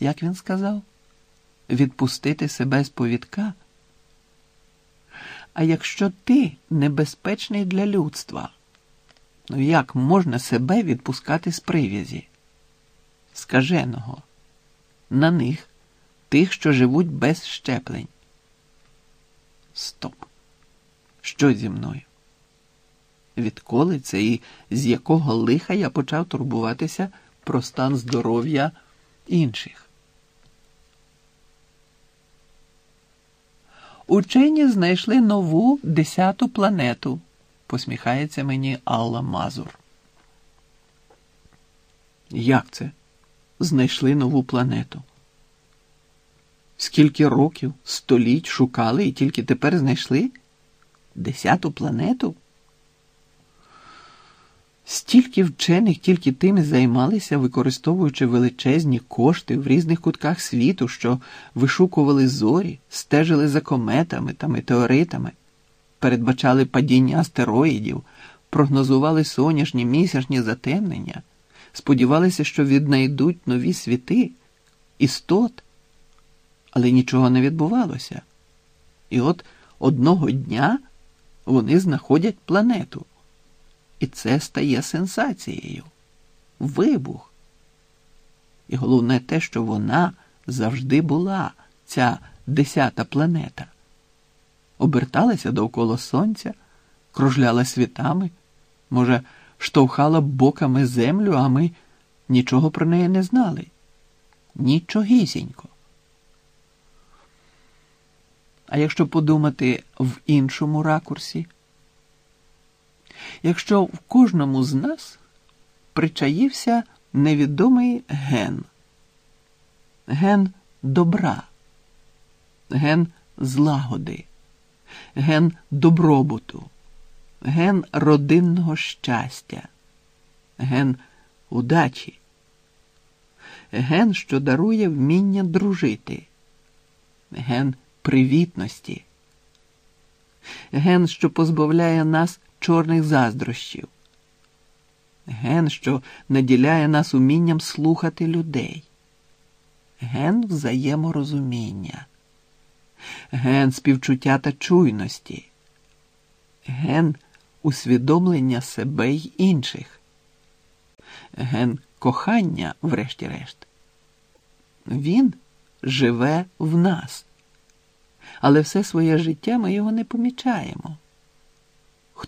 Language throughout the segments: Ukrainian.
як він сказав, відпустити себе з повідка. А якщо ти небезпечний для людства, ну як можна себе відпускати з прив'язі? Скаженого, на них, тих, що живуть без щеплень. Стоп. Що зі мною? Відколи це і з якого лиха я почав турбуватися про стан здоров'я інших? Учені знайшли нову десяту планету, посміхається мені Алла Мазур. Як це? Знайшли нову планету? Скільки років, століть шукали і тільки тепер знайшли? Десяту планету? Стільки вчених тільки тим і займалися, використовуючи величезні кошти в різних кутках світу, що вишукували зорі, стежили за кометами та метеоритами, передбачали падіння астероїдів, прогнозували сонячні місячні затемнення, сподівалися, що віднайдуть нові світи, істот, але нічого не відбувалося. І от одного дня вони знаходять планету. І це стає сенсацією. Вибух. І головне те, що вона завжди була, ця десята планета. Оберталася довкола сонця, кружляла світами, може, штовхала боками землю, а ми нічого про неї не знали. Нічогісінько. А якщо подумати в іншому ракурсі, якщо в кожному з нас причаївся невідомий ген, ген добра, ген злагоди, ген добробуту, ген родинного щастя, ген удачі, ген, що дарує вміння дружити, ген привітності, ген, що позбавляє нас чорних заздрощів, ген, що наділяє нас умінням слухати людей, ген взаєморозуміння, ген співчуття та чуйності, ген усвідомлення себе й інших, ген кохання, врешті-решт. Він живе в нас, але все своє життя ми його не помічаємо.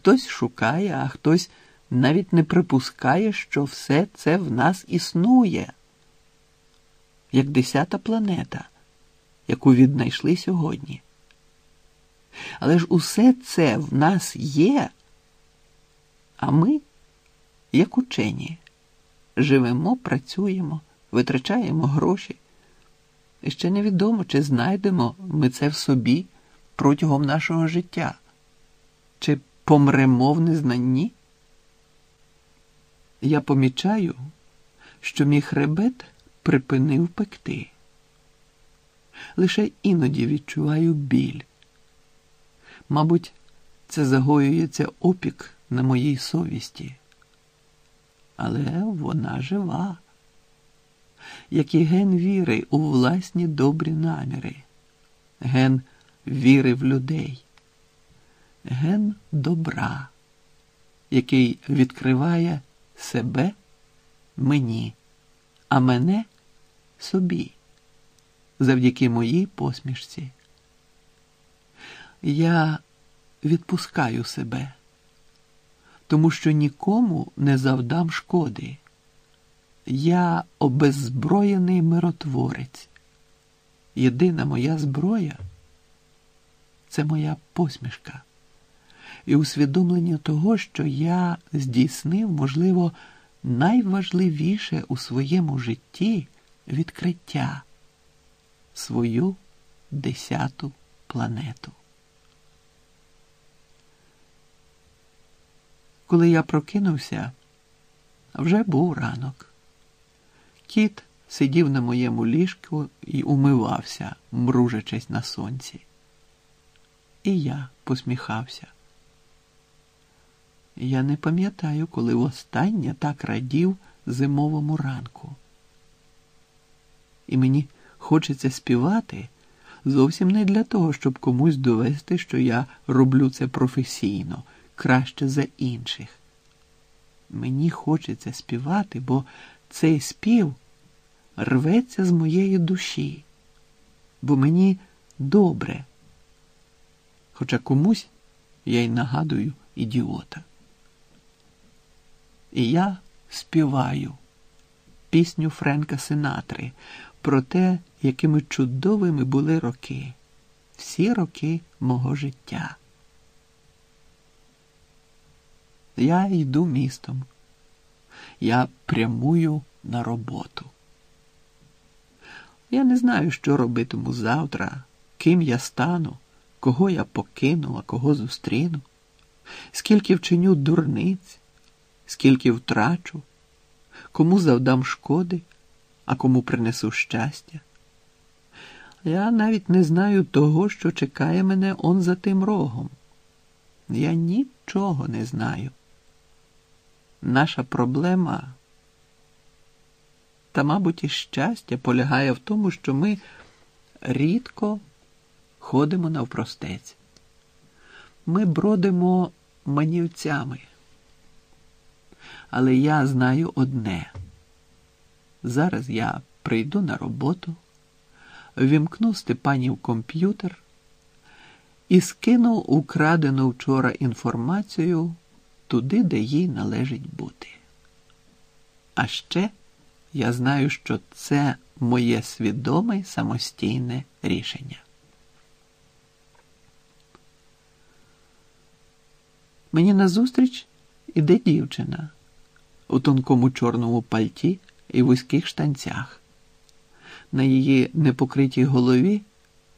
Хтось шукає, а хтось навіть не припускає, що все це в нас існує, як десята планета, яку віднайшли сьогодні. Але ж усе це в нас є, а ми, як учені, живемо, працюємо, витрачаємо гроші. І ще невідомо, чи знайдемо ми це в собі протягом нашого життя, чи помремо в незнанні. Я помічаю, що мій хребет припинив пекти. Лише іноді відчуваю біль. Мабуть, це загоюється опік на моїй совісті. Але вона жива, як і ген віри у власні добрі наміри, ген віри в людей, ген добра, який відкриває себе мені, а мене собі, завдяки моїй посмішці. Я відпускаю себе, тому що нікому не завдам шкоди. Я обеззброєний миротворець. Єдина моя зброя це моя посмішка і усвідомлення того, що я здійснив, можливо, найважливіше у своєму житті відкриття свою десяту планету. Коли я прокинувся, вже був ранок. Кіт сидів на моєму ліжку і умивався, мружачись на сонці. І я посміхався. Я не пам'ятаю, коли востаннє так радів зимовому ранку. І мені хочеться співати зовсім не для того, щоб комусь довести, що я роблю це професійно, краще за інших. Мені хочеться співати, бо цей спів рветься з моєї душі, бо мені добре. Хоча комусь я й нагадую ідіота. І я співаю пісню Френка Синатри про те, якими чудовими були роки, всі роки мого життя. Я йду містом, я прямую на роботу. Я не знаю, що робитиму завтра, ким я стану, кого я покину, а кого зустріну, скільки вчиню дурниць, скільки втрачу, кому завдам шкоди, а кому принесу щастя. Я навіть не знаю того, що чекає мене он за тим рогом. Я нічого не знаю. Наша проблема, та, мабуть, і щастя полягає в тому, що ми рідко ходимо навпростець. Ми бродимо манівцями. Але я знаю одне. Зараз я прийду на роботу, вімкну Степанів комп'ютер і скину украдену вчора інформацію туди, де їй належить бути. А ще я знаю, що це моє свідоме самостійне рішення. Мені назустріч іде дівчина у тонкому чорному пальті і вузьких штанцях. На її непокритій голові